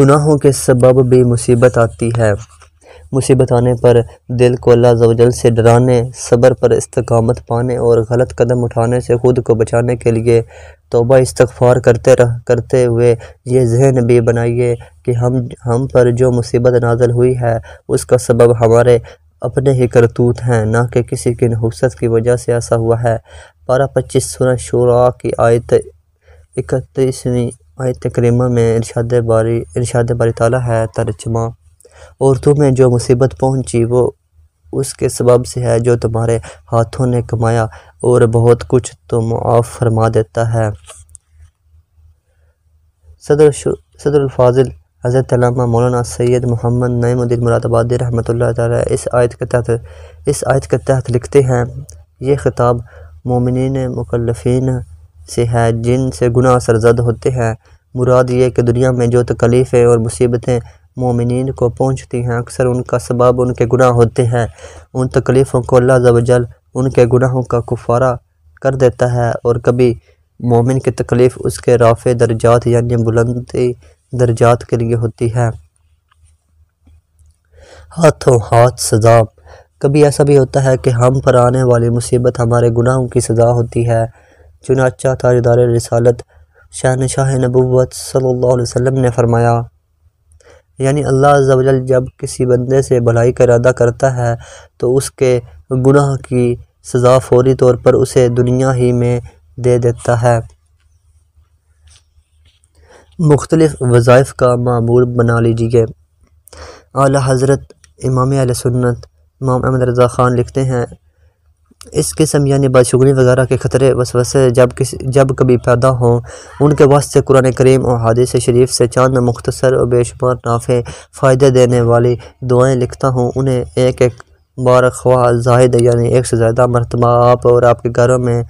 گناہوں کے سبب بھی مصیبت آتی ہے۔ مصیبت آنے پر دل کو اللہ عز و جل سے ڈرانے، صبر پر استقامت پانے اور غلط قدم اٹھانے سے خود کو بچانے کے لیے توبہ استغفار کرتے رہ، کرتے ہوئے یہ ذہن بھی بنائیے کہ ہم ہم پر جو مصیبت نازل ہوئی ہے، اس کا سبب ہمارے اپنے ہی کرتوت ہیں، نہ کہ کسی کی نحوست کی وجہ سے ایسا ہوا ہے۔ پارہ پچیس سورہ شورا کی آیت اکتیسویں آیت کریمہ میں ارشاد باری ارشاد باری تعالیٰ ہے ترجمہ۔ اور تمہیں جو مصیبت پہنچی وہ اس کے سبب سے ہے جو تمہارے ہاتھوں نے کمایا اور بہت کچھ تو معاف فرما دیتا ہے۔ صدر صدر الفاظل حضرت علامہ مولانا سید محمد نعیم الدین مراد آبادی رحمۃ اللہ تعالیٰ اس آیت کے تحت، اس آیت کے تحت لکھتے ہیں، یہ خطاب مومنین مکلفین سے ہے جن سے گناہ سرزد ہوتے ہیں۔ مراد یہ کہ دنیا میں جو تکلیفیں اور مصیبتیں مومنین کو پہنچتی ہیں، اکثر ان کا سبب ان کے گناہ ہوتے ہیں۔ ان تکلیفوں کو اللہ عز و ان کے گناہوں کا کفارہ کر دیتا ہے اور کبھی مومن کی تکلیف اس کے رافع درجات یعنی بلندی درجات کے لیے ہوتی ہے۔ ہاتھوں ہاتھ سزا۔ کبھی ایسا بھی ہوتا ہے کہ ہم پر آنے والی مصیبت ہمارے گناہوں کی سزا ہوتی ہے۔ چنانچہ تاجدار رسالت شہنشاہ نبوت صلی اللہ علیہ وسلم نے فرمایا یعنی اللہ عز و جل جب کسی بندے سے بھلائی کا ارادہ کرتا ہے تو اس کے گناہ کی سزا فوری طور پر اسے دنیا ہی میں دے دیتا ہے۔ مختلف وظائف کا معمول بنا لیجیے اعلیٰ حضرت امام علیہ سنت امام احمد رضا خان لکھتے ہیں اس قسم یعنی بدشگونی وغیرہ کے خطرے وسوسے جب کسی جب کبھی پیدا ہوں، ان کے واسطے قرآن کریم اور حادث شریف سے چاند مختصر اور بے شمار نافع فائدے دینے والی دعائیں لکھتا ہوں۔ انہیں ایک ایک بار خواہ زاہد یعنی ایک سے زیادہ مرتبہ آپ اور آپ کے گھروں میں،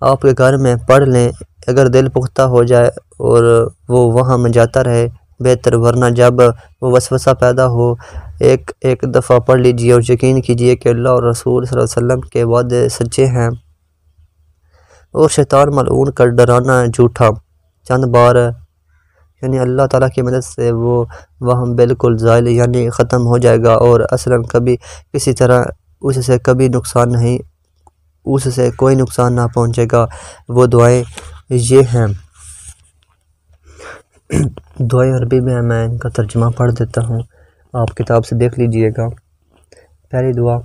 آپ کے گھر میں پڑھ لیں۔ اگر دل پختہ ہو جائے اور وہ وہاں میں جاتا رہے، بہتر، ورنہ جب وہ وسوسہ پیدا ہو ایک ایک دفعہ پڑھ لیجیے اور یقین کیجیے کہ اللہ اور رسول صلی اللہ علیہ وسلم کے وعدے سچے ہیں۔ اور شیطان ملعون کر ڈرانا جھوٹا۔ چند بار یعنی اللہ تعالیٰ کی مدد سے وہ وہم بالکل زائل یعنی ختم ہو جائے گا اور اصلاً کبھی کسی طرح اس سے کبھی نقصان نہیں، اس سے کوئی نقصان نہ پہنچے گا۔ وہ دعائیں یہ ہیں۔ دعائیں عربی میں میں ان کا ترجمہ پڑھ دیتا ہوں۔ آپ کتاب سے دیکھ لیجیے گا۔ پہلی دعا،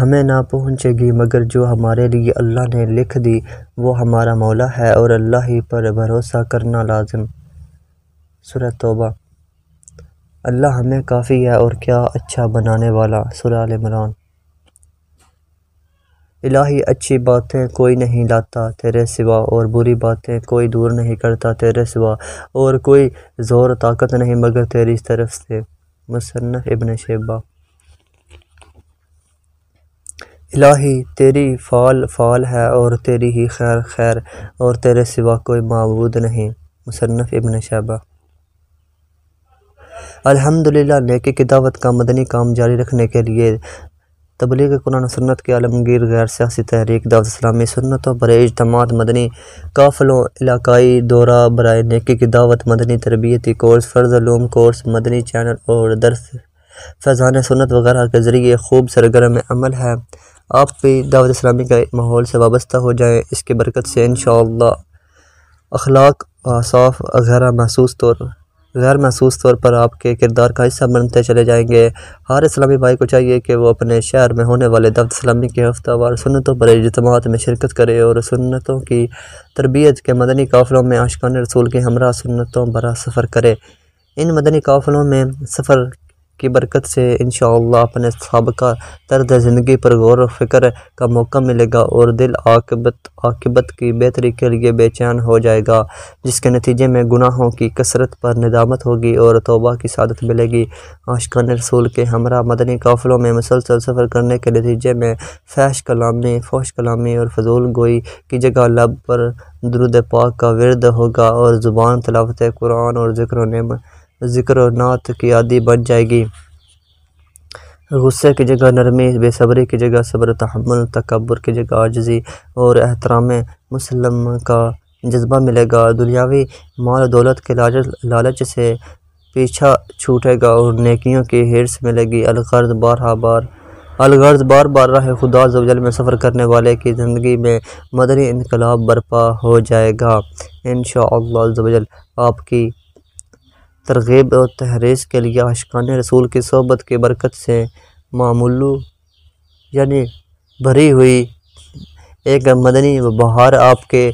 ہمیں نہ پہنچے گی، مگر جو ہمارے لیے اللہ نے لکھ دی، وہ ہمارا مولا ہے اور اللہ ہی پر بھروسہ کرنا لازم۔ سورہ توبہ۔ اللہ ہمیں کافی ہے اور کیا اچھا بنانے والا، سورہ عمران۔ الہی اچھی باتیں کوئی نہیں لاتا، تیرے سوا اور بری باتیں کوئی دور نہیں کرتا تیرے سوا اور کوئی زور طاقت نہیں مگر تیری طرف سے۔ مصنف ابن شیبہ۔ الہی، تیری فعال فعال ہے اور تیری ہی خیر خیر اور تیرے سوا کوئی معبود نہیں۔ مصنف ابن شیبہ۔ الحمدللہ، نیکی کی دعوت کا مدنی کام جاری رکھنے کے لیے تبلیغ قرآن سنت کے عالمگیر غیر سیاسی تحریک دعوت اسلامی سنتوں برائے اجتماعات مدنی قافلوں، علاقائی دورہ، برائے نیکی کی دعوت مدنی تربیتی کورس، فرض علوم کورس، مدنی چینل اور درس فیضان سنت وغیرہ کے ذریعے خوب سرگرم عمل ہے۔ آپ بھی دعوت اسلامی کا ماحول سے وابستہ ہو جائیں، اس کی برکت سے انشاءاللہ۔ اخلاق صاف غیرہ محسوس طور غیر محسوس طور پر آپ کے کردار کا حصہ بنتے چلے جائیں گے۔ ہر اسلامی بھائی کو چاہیے کہ وہ اپنے شہر میں ہونے والے دعوت اسلامی کے ہفتہ وار سنتوں پر اجتماعات میں شرکت کرے اور سنتوں کی تربیت کے مدنی قافلوں میں عاشقان رسول کے ہمراہ سنتوں برا سفر کرے۔ ان مدنی قافلوں میں سفر کی برکت سے انشاءاللہ اپنے سابقہ طرز زندگی پر غور و فکر کا موقع ملے گا اور دل عاقبت عاقبت کی بہتری کے لیے بے چین ہو جائے گا، جس کے نتیجے میں گناہوں کی کثرت پر ندامت ہوگی اور توبہ کی سعادت ملے گی۔ عاشقان رسول کے ہمراہ مدنی قافلوں میں مسلسل سفر کرنے کے نتیجے میں فحش کلامی فوش کلامی اور فضول گوئی کی جگہ لب پر درود پاک کا ورد ہوگا اور زبان تلاوت قرآن اور ذکر و نعمت ذکر و نعت کی عادی بن جائے گی۔ غصے کی جگہ، نرمی، بے صبری کی جگہ، صبر تحمل، تکبر کی جگہ، عاجزی اور احترام مسلم کا جذبہ ملے گا۔ دنیاوی مال و دولت کے لالچ سے پیچھا چھوٹے گا اور نیکیوں کی ہرس ملے گی۔ الغرض بارہ بار الغرض بار بار راہ خدا زوجل میں سفر کرنے والے کی زندگی میں مدنی انقلاب برپا ہو جائے گا۔ انشاءاللہ زوجل آپ کی ترغیب اور تحریس کے لیے عاشقان رسول کی صحبت کی برکت سے معمولو یعنی بھری ہوئی ایک مدنی بہار آپ کے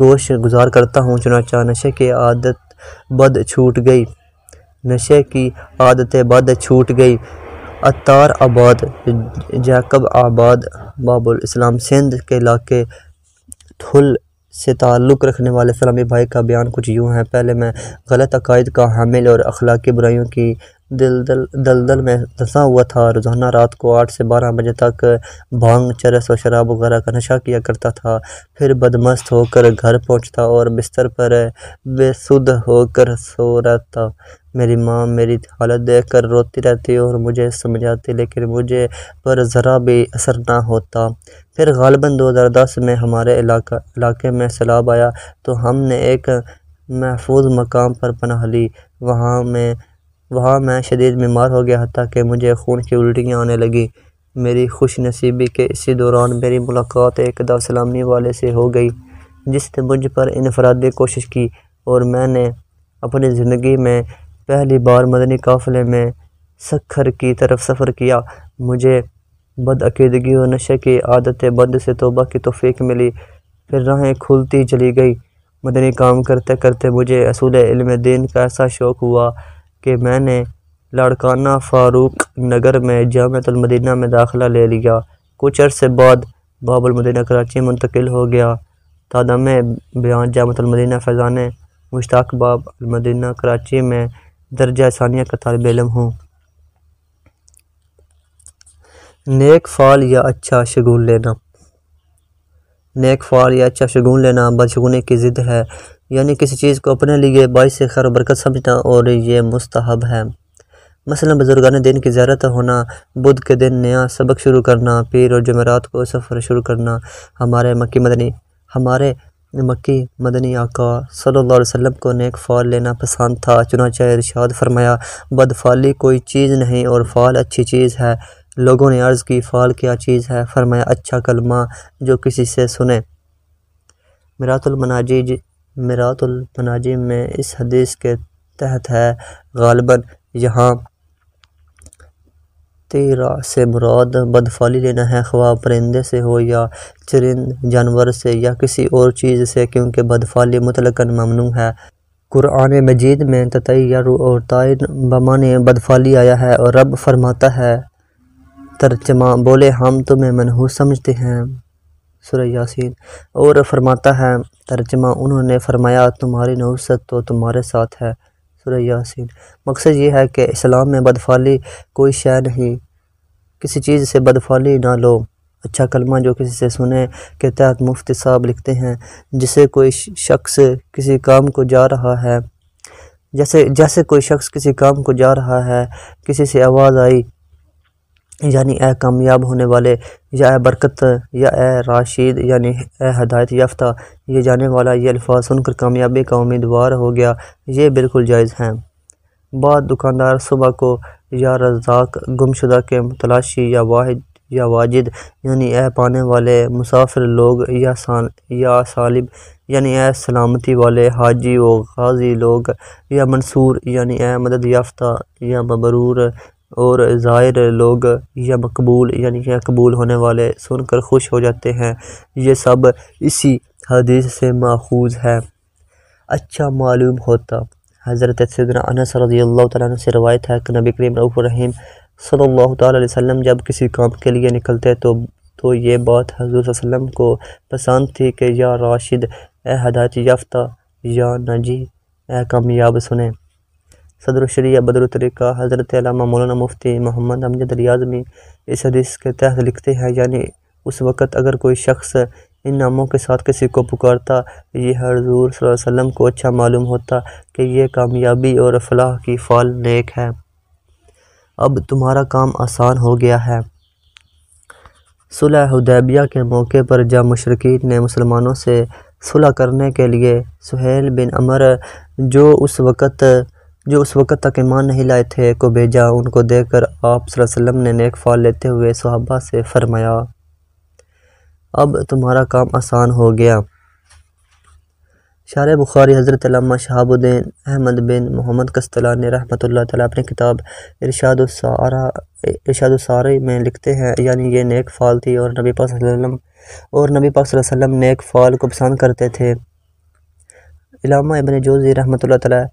گوش گزار کرتا ہوں۔ چنانچہ نشے کی عادت بد چھوٹ گئی۔ نشے کی عادت بد چھوٹ گئی۔ اتار آباد، جیکب آباد، باب الاسلام، سندھ کے علاقے، تھل سے تعلق رکھنے والے سلامی بھائی کا بیان کچھ یوں ہے۔ پہلے میں غلط عقائد کا حامل اور اخلاقی برائیوں کی دل دل میں دھنسا ہوا تھا۔ روزانہ رات کو آٹھ سے بارہ بجے تک بھانگ، چرس و شراب وغیرہ کا نشہ کیا کرتا تھا۔ پھر بدمست ہو کر گھر پہنچتا اور بستر پر بے سدھ ہو کر سو رہتا میری ماں میری حالت دیکھ کر روتی رہتی اور مجھے سمجھاتی لیکن مجھے پر ذرا بھی اثر نہ ہوتا۔ پھر غالباً دو ہزار دس میں ہمارے علاقہ علاقے میں سیلاب آیا تو ہم نے ایک محفوظ مقام پر پناہ لی۔ وہاں میں وہاں میں شدید بیمار ہو گیا حتیٰ کہ مجھے خون کی الٹیاں آنے لگی میری خوش نصیبی کے اسی دوران میری ملاقات ایک سلامی والے سے ہو گئی، جس نے مجھ پر انفرادی کوشش کی اور میں نے اپنی زندگی میں پہلی بار مدنی قافلے میں سکھر کی طرف سفر کیا۔ مجھے بدعقیدگی و نشے کی عادت بد سے توبہ کی توفیق ملی۔ پھر راہیں کھلتی چلی گئی۔ مدنی کام کرتے کرتے مجھے اصول علم دین کا ایسا شوق ہوا کہ میں نے لاڑکانہ فاروق نگر میں جامعۃ المدینہ میں داخلہ لے لیا۔ کچھ عرصے بعد باب المدینہ کراچی منتقل ہو گیا۔ تادم بیان جامعۃ المدینہ فیضان مشتاق باب المدینہ کراچی میں درجہ ثانیہ کا طالب علم ہوں۔ نیک فعال یا اچھا شگون لینا۔ نیک فعال یا اچھا شگون لینا بدشگونی کی ضد ہے۔ یعنی کسی چیز کو اپنے لیے باعث خیر و برکت سمجھنا اور یہ مستحب ہے۔ مثلا بزرگان دین کی زیارت ہونا، بدھ کے دن نیا سبق شروع کرنا، پیر اور جمعرات کو سفر شروع کرنا، ہمارے مکی مدنی، ہمارے مکی مدنی آقا صلی اللہ علیہ وسلم کو نیک فعال لینا پسند تھا، چنانچہ ارشاد فرمایا بدفعلی کوئی چیز نہیں اور فعال اچھی چیز ہے۔ لوگوں نے عرض کی فعال کیا چیز ہے؟ فرمایا اچھا کلمہ جو کسی سے سنے۔ مرات المناجی جی، مرات المناجی میں اس حدیث کے تحت ہے، غالباً یہاں تیرہ سے مراد بدفالی لینا ہے، خواہ پرندے سے ہو یا چرند جانور سے یا کسی اور چیز سے، کیونکہ بدفالی مطلقاً ممنوع ہے۔ قرآن مجید میں تطیر اور تائر بمانے بدفالی آیا ہے اور رب فرماتا ہے، ترجمہ بولے ہم تمہیں منحوس سمجھتے ہیں۔ سورہ یاسین اور فرماتا ہے، ترجمہ انہوں نے فرمایا، تمہاری نوست تو تمہارے ساتھ ہے۔ سورہ یاسین۔ مقصد یہ ہے کہ اسلام میں بدفالی کوئی شے نہیں۔ کسی چیز سے بدفالی نہ لو۔ اچھا کلمہ جو کسی سے سنے کے تحت مفتی صاحب لکھتے ہیں، جسے کوئی شخص کسی کام کو جا رہا ہے۔ جیسے جیسے کوئی شخص کسی کام کو جا رہا ہے، کسی سے آواز آئی یعنی اے کامیاب ہونے والے یا اے برکت یا اے راشد یعنی اے ہدایت یافتہ، یہ جانے والا، یہ الفاظ سن کر کامیابی کا امیدوار ہو گیا، یہ بالکل جائز ہیں۔ بعد دکاندار صبح کو یا رزاق گمشدہ کے متلاشی یا واحد یا واجد یعنی اے پانے والے مسافر لوگ یا سال، یا سالب یعنی اے سلامتی والے حاجی و غازی لوگ یا منصور یعنی اے مدد یافتہ یا مبرور اور ظاہر لوگ یا مقبول یعنی کہ قبول ہونے والے سن کر خوش ہو جاتے ہیں۔ یہ سب اسی حدیث سے ماخوذ ہے۔ اچھا معلوم ہوتا۔ حضرت سیدنا انس رضی اللہ تعالیٰ عنہ سے روایت ہے کہ نبی کریم رعف الرحیم صلی اللہ تعالیٰ علیہ وسلم جب کسی کام کے لیے نکلتے تو تو یہ بات حضور صلی اللہ علیہ وسلم کو پسند تھی کہ یا راشد، اے ہدایت یافتہ، یا نجی اے کامیاب سنیں۔ صدر الشریعہ بدر الطریقہ حضرت علامہ مولانا مفتی محمد امجد ریاضمی اس حدیث کے تحت لکھتے ہیں یعنی اس وقت اگر کوئی شخص ان ناموں کے ساتھ کسی کو پکارتا، یہ حضور صلی اللہ علیہ وسلم کو اچھا معلوم ہوتا کہ یہ کامیابی اور فلاح کی فال نیک ہے۔ اب تمہارا کام آسان ہو گیا ہے۔ صلح حدیبیہ کے موقع پر جب مشرقین نے مسلمانوں سے صلح کرنے کے لیے سہیل بن عمر، جو اس وقت جو اس وقت تک ایمان نہیں لائے تھے، کو بھیجا۔ ان کو دیکھ کر آپ صلی اللہ علیہ وسلم نے نیک فال لیتے ہوئے صحابہ سے فرمایا، اب تمہارا کام آسان ہو گیا۔ شار بخاری، حضرت علامہ شہاب الدین احمد بن محمد قسطلانی رحمۃ اللہ تعالیٰ اپنی کتاب ارشاد السارہ ارشاد السارہ میں لکھتے ہیں یعنی یہ نیک فال تھی اور نبی پاک صلی اللہ علیہ وسلم اور نبی پاک صلی اللہ علیہ وسلم نیک فال کو پسند کرتے تھے۔ علامہ ابن جوزی رحمۃ اللہ تعالیٰ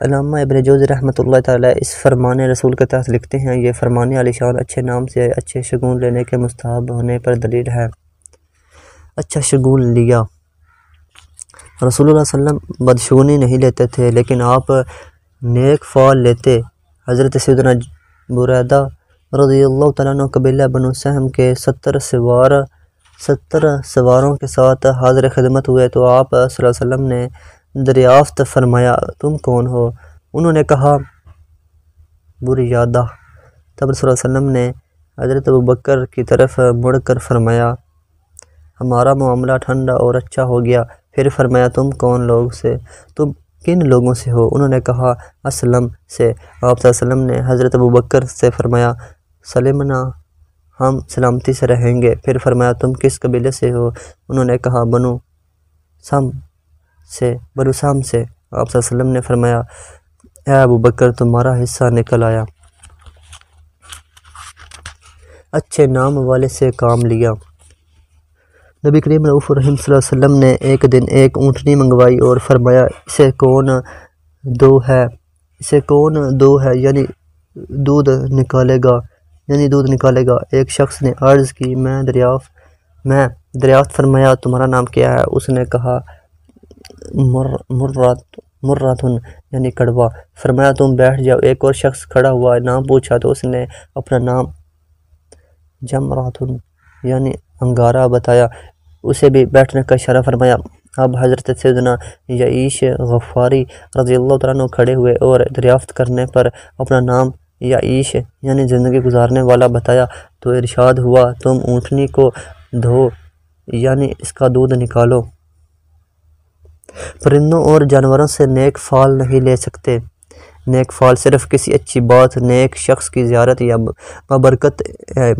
علامہ ابن رحمۃ اللہ تعالیٰ اس فرمان رسول کے تحت لکھتے ہیں، یہ فرمان علی شان اچھے نام سے اچھے شگون لینے کے مستحب ہونے پر دلیل ہے۔ اچھا شگون لیا۔ رسول اللہ علیہ وسلم بدشگونی نہیں لیتے تھے، لیکن آپ نیک فال لیتے۔ حضرت سیدنا بریدہ رضی اللہ تعالیٰ عنہ، قبیلہ بن سہم کے ستر سوار، ستر سواروں کے ساتھ حاضر خدمت ہوئے تو آپ صلی اللہ علیہ وسلم نے دریافت فرمایا، تم کون ہو؟ انہوں نے کہا، بری یادہ. تب صلی اللہ علیہ وسلم نے حضرت بکر کی طرف مڑ کر فرمایا، ہمارا معاملہ ٹھنڈا اور اچھا ہو گیا۔ پھر فرمایا، تم کون لوگ سے؟ تم کن لوگوں سے ہو؟ انہوں نے کہا، اسلم سے۔ آپ صلی اللہ علیہ وسلم نے حضرت ابو بکر سے فرمایا، سلمنا، ہم سلامتی سے رہیں گے۔ پھر فرمایا، تم کس قبیلے سے ہو؟ انہوں نے کہا، بنو سم۔ سے، بنو سام سے۔ آپ صلی اللہ علیہ وسلم نے فرمایا، اے ابو بکر، تمہارا حصہ نکل آیا۔ اچھے نام والے سے کام لیا۔ نبی کریم رعف الرحیم صلی اللہ علیہ وسلم نے ایک دن ایک اونٹنی منگوائی اور فرمایا، اسے کون دو ہے؟ اسے کون دو ہے؟ یعنی دودھ نکالے گا۔ یعنی دودھ نکالے گا۔ ایک شخص نے عرض کی، میں دریافت میں دریافت فرمایا، تمہارا نام کیا ہے؟ اس نے کہا مر مرات مراتن یعنی کڑوا۔ فرمایا تم بیٹھ جاؤ۔ ایک اور شخص کھڑا ہوا نام پوچھا تو اس نے اپنا نام جمراتن یعنی انگارہ بتایا۔ اسے بھی بیٹھنے کا اشارہ فرمایا۔ اب حضرت سیدنا یعیش غفاری رضی اللہ تعالیٰ کھڑے ہوئے اور دریافت کرنے پر اپنا نام یعیش یعنی زندگی گزارنے والا بتایا۔ تو ارشاد ہوا، تم اونٹنی کو دھو یعنی اس کا دودھ نکالو۔ پرندوں اور جانوروں سے نیک فال نہیں لے سکتے۔ نیک فال صرف کسی اچھی بات، نیک شخص کی زیارت یا بابرکت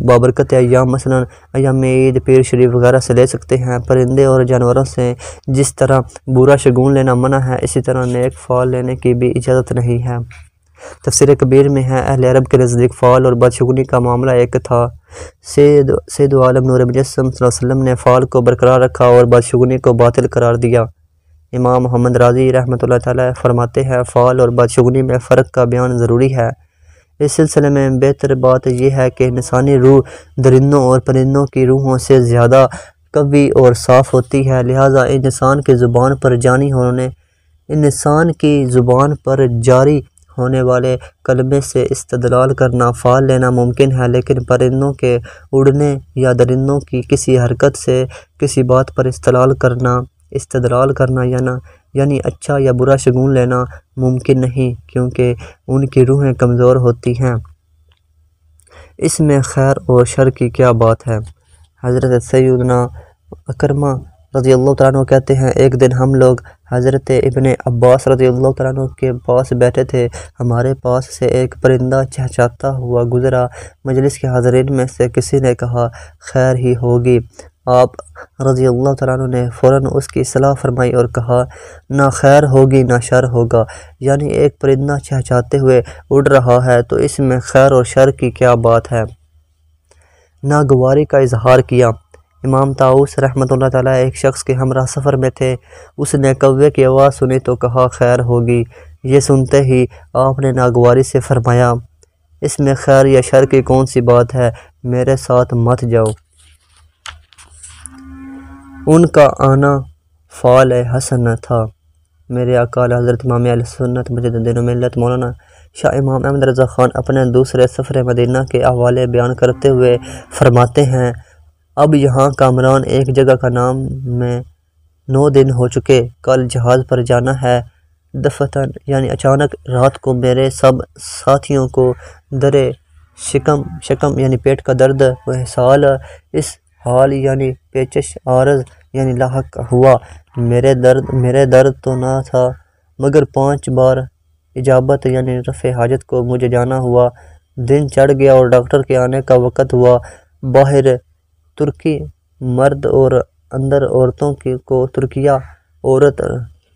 بابرکت یا مثلا ایام عید، پیر شریف وغیرہ سے لے سکتے ہیں۔ پرندے اور جانوروں سے جس طرح برا شگون لینا منع ہے، اسی طرح نیک فال لینے کی بھی اجازت نہیں ہے۔ تفسیر کبیر میں ہے، اہل عرب کے نزدیک فال اور بدشگونی کا معاملہ ایک تھا۔ سید سید عالم نور مجسم صلی اللہ علیہ وسلم نے فال کو برقرار رکھا اور بدشگونی کو باطل قرار دیا۔ امام محمد راضی رحمۃ اللہ تعالیٰ فرماتے ہیں، فعال اور بدشگنی میں فرق کا بیان ضروری ہے۔ اس سلسلے میں بہتر بات یہ ہے کہ انسانی روح درندوں اور پرندوں کی روحوں سے زیادہ قوی اور صاف ہوتی ہے۔ لہٰذا انسان کی زبان پر جانی ہونے، انسان کی زبان پر جاری ہونے والے کلمے سے استدلال کرنا فعال لینا ممکن ہے، لیکن پرندوں کے اڑنے یا درندوں کی کسی حرکت سے کسی بات پر استدلال کرنا استدلال کرنا یا نہ یعنی اچھا یا برا شگون لینا ممکن نہیں کیونکہ ان کی روحیں کمزور ہوتی ہیں۔ اس میں خیر اور شر کی کیا بات ہے؟ حضرت سیدنا اکرمہ رضی اللہ تعالیٰ عنہ کہتے ہیں، ایک دن ہم لوگ حضرت ابن عباس رضی اللہ تعالیٰ عنہ کے پاس بیٹھے تھے۔ ہمارے پاس سے ایک پرندہ چہچاتا ہوا گزرا۔ مجلس کے حاضرین میں سے کسی نے کہا، خیر ہی ہوگی۔ آپ رضی اللہ تعالیٰ عنہ نے فوراً اس کی صلاح فرمائی اور کہا، نہ خیر ہوگی نہ شر ہوگا۔ یعنی ایک پرندہ چہچاتے ہوئے اڑ رہا ہے، تو اس میں خیر اور شر کی کیا بات ہے؟ ناگواری کا اظہار کیا۔ امام تاؤس رحمۃ اللہ تعالیٰ ایک شخص کے ہمراہ سفر میں تھے۔ اس نے کوے کی آواز سنی تو کہا، خیر ہوگی۔ یہ سنتے ہی آپ نے ناگواری سے فرمایا، اس میں خیر یا شر کی کون سی بات ہے؟ میرے ساتھ مت جاؤ۔ ان کا آنا فعال حسن تھا۔ میرے اکال حضرت امام علیہ سنت مجد دین و ملت مولانا شاہ امام احمد رضا خان اپنے دوسرے سفر مدینہ کے حوالے بیان کرتے ہوئے فرماتے ہیں، اب یہاں کامران ایک جگہ کا نام میں نو دن ہو چکے، کل جہاز پر جانا ہے۔ دفتن یعنی اچانک رات کو میرے سب ساتھیوں کو درے شکم شکم یعنی پیٹ کا درد و حسال اس حال یعنی پیچش، عارض یعنی لاحق ہوا۔ میرے درد میرے درد تو نہ تھا، مگر پانچ بار اجابت یعنی رفع حاجت کو مجھے جانا ہوا۔ دن چڑھ گیا اور ڈاکٹر کے آنے کا وقت ہوا۔ باہر ترکی مرد اور اندر عورتوں کی کو ترکیہ عورت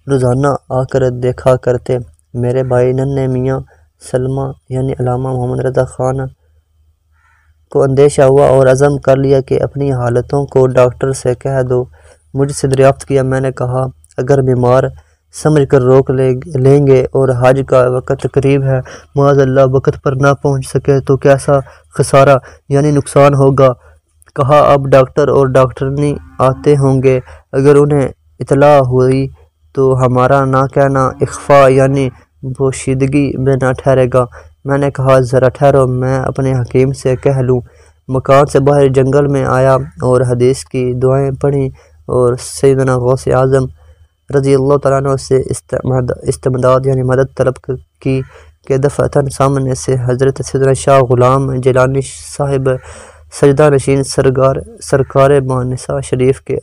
روزانہ آ کر دیکھا کرتے۔ میرے بھائی ننے میاں سلمہ یعنی علامہ محمد رضا خان کو اندیشہ ہوا اور عزم کر لیا کہ اپنی حالتوں کو ڈاکٹر سے کہہ دو۔ مجھ سے دریافت کیا میں نے کہا، اگر بیمار سمجھ کر روک لیں گے اور حج کا وقت قریب ہے، معاذ اللہ وقت پر نہ پہنچ سکے تو کیسا خسارہ یعنی نقصان ہوگا؟ کہا، اب ڈاکٹر اور ڈاکٹرنی آتے ہوں گے۔ اگر انہیں اطلاع ہوئی تو ہمارا نہ کہنا اخفا یعنی پوشیدگی میں نہ ٹھہرے گا۔ میں نے کہا، ذرا ٹھہرو، میں اپنے حکیم سے کہہ لوں۔ مکان سے باہر جنگل میں آیا اور حدیث کی دعائیں پڑھیں۔ اور سیدنا غوث اعظم رضی اللہ تعالیٰ عنہ سے استمداد یعنی مدد طلب کی کہ دفعتاً سامنے سے حضرت سیدنا شاہ غلام جیلانی صاحب سجدہ نشین سرگار سرکار بانسا شریف کے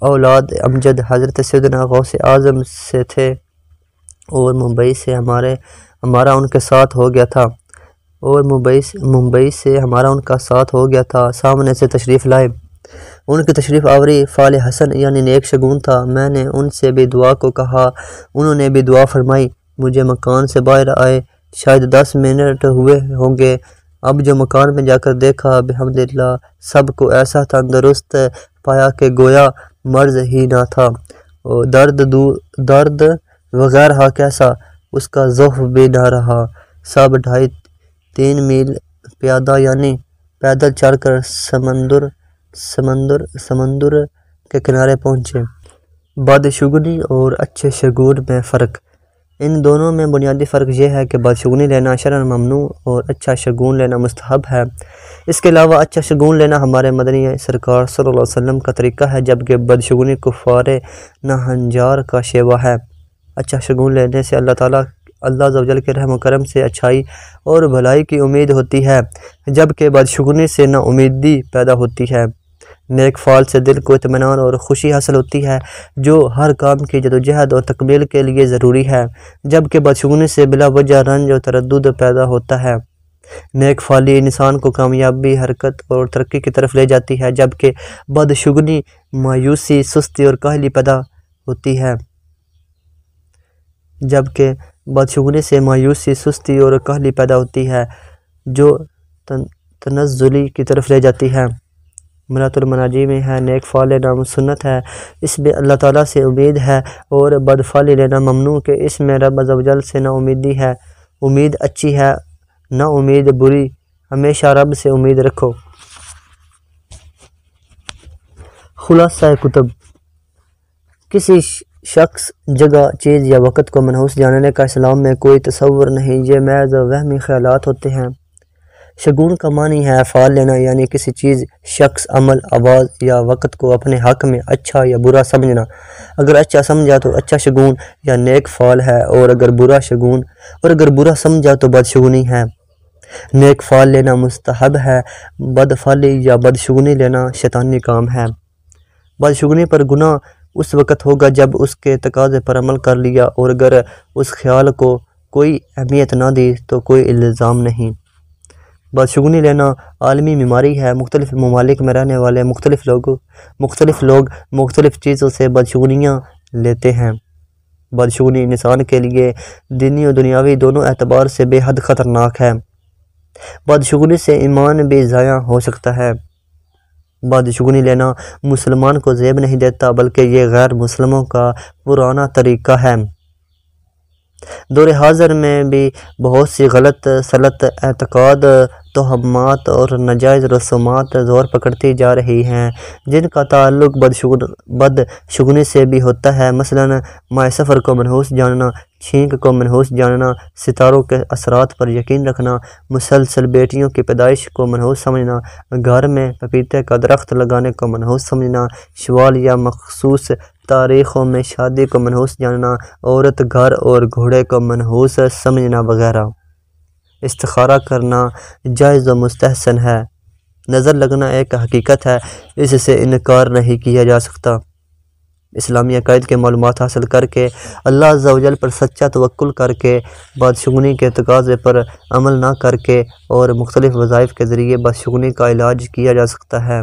اولاد امجد حضرت سیدنا غوث اعظم سے تھے اور ممبئی سے ہمارے ہمارا ان کے ساتھ ہو گیا تھا۔ اور ممبئی ممبئی سے ہمارا ان کا ساتھ ہو گیا تھا۔ سامنے سے تشریف لائے۔ ان کی تشریف آوری فال حسن یعنی نیک شگون تھا۔ میں نے ان سے بھی دعا کو کہا۔ انہوں نے بھی دعا فرمائی۔ مجھے مکان سے باہر آئے۔ شاید دس منٹ ہوئے ہوں گے۔ اب جو مکان میں جا کر دیکھا بحمداللہ سب کو ایسا تندرست پایا کہ گویا مرض ہی نہ تھا۔ درد دو، درد وغیرہ کیسا؟ اس کا ذوف بھی نہ رہا۔ سب ڈھائی تین میل پیادہ یعنی پیدل چڑھ کر سمندر سمندر سمندر کے کنارے پہنچے۔ بدشگنی اور اچھے شگون میں فرق۔ ان دونوں میں بنیادی فرق یہ ہے کہ بدشگنی لینا شرن ممنوع اور اچھا شگون لینا مستحب ہے۔ اس کے علاوہ اچھا شگون لینا ہمارے مدنی سرکار صلی اللہ علیہ وسلم کا طریقہ ہے، جبکہ بدشگنی کفار نہنجار کا شیوہ ہے۔ اچھا شگون لینے سے اللہ تعالیٰ، اللہ زوجل کے رحم و کرم سے اچھائی اور بھلائی کی امید ہوتی ہے، جبکہ بدشگنی سے نا امیدی پیدا ہوتی ہے۔ نیک فال سے دل کو اطمینان اور خوشی حاصل ہوتی ہے، جو ہر کام کی جد و جہد اور تکمیل کے لیے ضروری ہے، جبکہ بدشگنی سے بلا وجہ رنج اور تردد پیدا ہوتا ہے۔ نیک فالی انسان کو کامیابی، حرکت اور ترقی کی طرف لے جاتی ہے، جبکہ بدشگنی مایوسی، سستی اور کاہلی پیدا ہوتی ہے۔ جبکہ بدشگنی سے مایوسی، سستی اور کہلی پیدا ہوتی ہے، جو تنزلی کی طرف لے جاتی ہے۔ مرات المناجی میں ہے، نیک فال لینا سنت ہے۔ اس میں اللہ تعالیٰ سے امید ہے اور بد فال لینا ممنوع کہ اس میں رب جل سے نا امیدی ہے۔ امید اچھی ہے، نا امید بری۔ ہمیشہ رب سے امید رکھو۔ خلاصہ کتب۔ کسی شخص، جگہ، چیز یا وقت کو منحوس جاننے کا اسلام میں کوئی تصور نہیں، یہ محض وہمی خیالات ہوتے ہیں۔ شگون کا معنی ہے افعال لینا یعنی کسی چیز، شخص، عمل، آواز یا وقت کو اپنے حق میں اچھا یا برا سمجھنا۔ اگر اچھا سمجھا تو اچھا شگون یا نیک فعال ہے، اور اگر برا شگون، اور اگر برا سمجھا تو بدشگونی ہے۔ نیک فعال لینا مستحب ہے بدفعلی یا بدشگونی لینا شیطانی کام ہے۔ بدشگونی پر گناہ اس وقت ہوگا جب اس کے تقاضے پر عمل کر لیا، اور اگر اس خیال کو کوئی اہمیت نہ دی تو کوئی الزام نہیں۔ بدشگنی لینا عالمی بیماری ہے۔ مختلف ممالک میں رہنے والے مختلف لوگ مختلف لوگ مختلف چیزوں سے بدشگنیاں لیتے ہیں۔ بدشگنی انسان کے لیے دینی و دنیاوی دونوں اعتبار سے بے حد خطرناک ہے۔ بدشگنی سے ایمان بھی ضائع ہو سکتا ہے۔ بدشگنی لینا مسلمان کو زیب نہیں دیتا، بلکہ یہ غیر مسلموں کا پرانا طریقہ ہے۔ دور حاضر میں بھی بہت سی غلط سلط، اعتقاد توہمات اور نجائز رسومات زور پکڑتی جا رہی ہیں، جن کا تعلق بد شگنی سے بھی ہوتا ہے۔ مثلا مائع سفر کو منحوس جاننا، چھینک کو منحوس جاننا، ستاروں کے اثرات پر یقین رکھنا، مسلسل بیٹیوں کی پیدائش کو منحوس سمجھنا، گھر میں پپیتے کا درخت لگانے کو منحوس سمجھنا، شوال یا مخصوص تاریخوں میں شادی کو منحوس جاننا، عورت گھر اور گھوڑے کو منحوس سمجھنا وغیرہ۔ استخارہ کرنا جائز و مستحسن ہے۔ نظر لگنا ایک حقیقت ہے، اس سے انکار نہیں کیا جا سکتا۔ اسلامی عقائد کے معلومات حاصل کر کے، اللہ عز و جل پر سچا توکل کر کے بادشگنی کے تقاضے پر عمل نہ کر کے اور مختلف وظائف کے ذریعے بادشگنی کا علاج کیا جا سکتا ہے۔